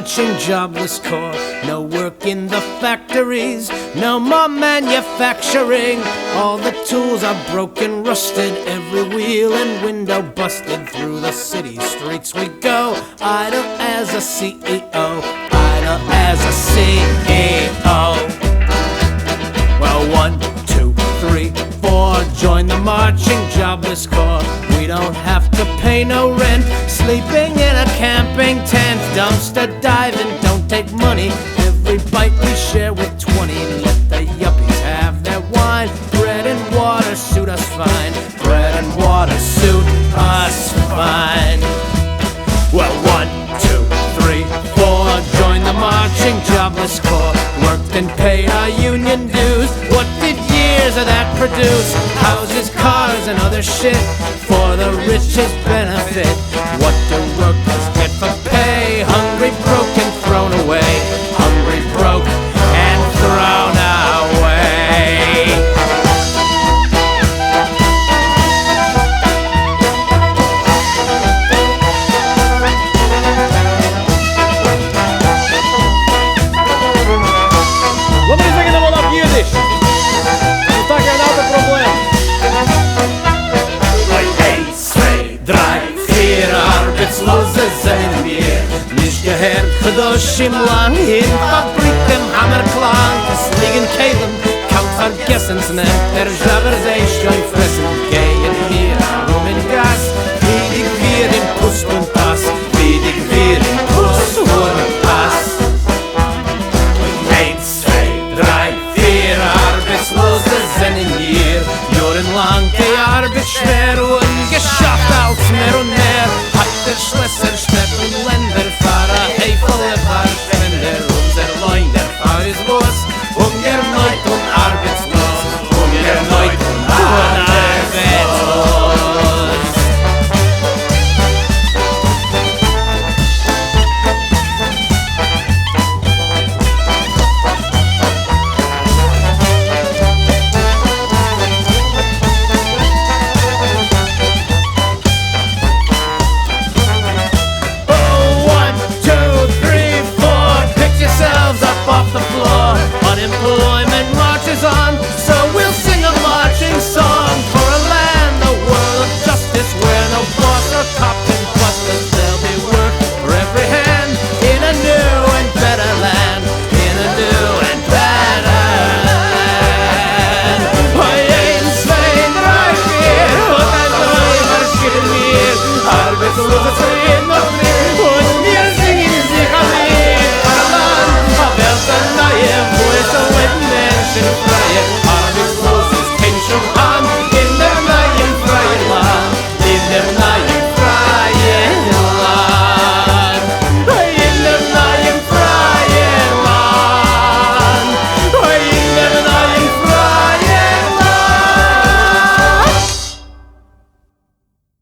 marching jobless corps. No work in the factories, no more manufacturing. All the tools are broken, rusted, every wheel and window busted. Through the city streets we go, idle as a CEO, idle as a CEO. Well, one, two, three, four, join the marching jobless corps. We don't have to pay no rent, sleeping in a camping tent, dumpster diving, don't take money. Every bite we share with 20. Let the yuppies have their wine. Bread and water suit us fine. Bread and water suit us fine. Well, one, two, three, four. Join the marching jobless corps. Worked and paid our union dues. What did years that produce? Houses, cars, and other shit for the richest benefit. What do workers get drei vier arbeitslose sein wir. Nicht gehört gedosch im Land, in fabrik dem hammer es liegen Kehlen, kaum vergessens ne der jaber sei schon fressen. Gehen wir rum in gas wie ich wir im Pust und pass. Wie ich wir im Pust und pass. Eins zwei drei vier arbeitslose sind in Juren lang, die arbeit schwer smeroner Hajde shle é ser shtetën len Should've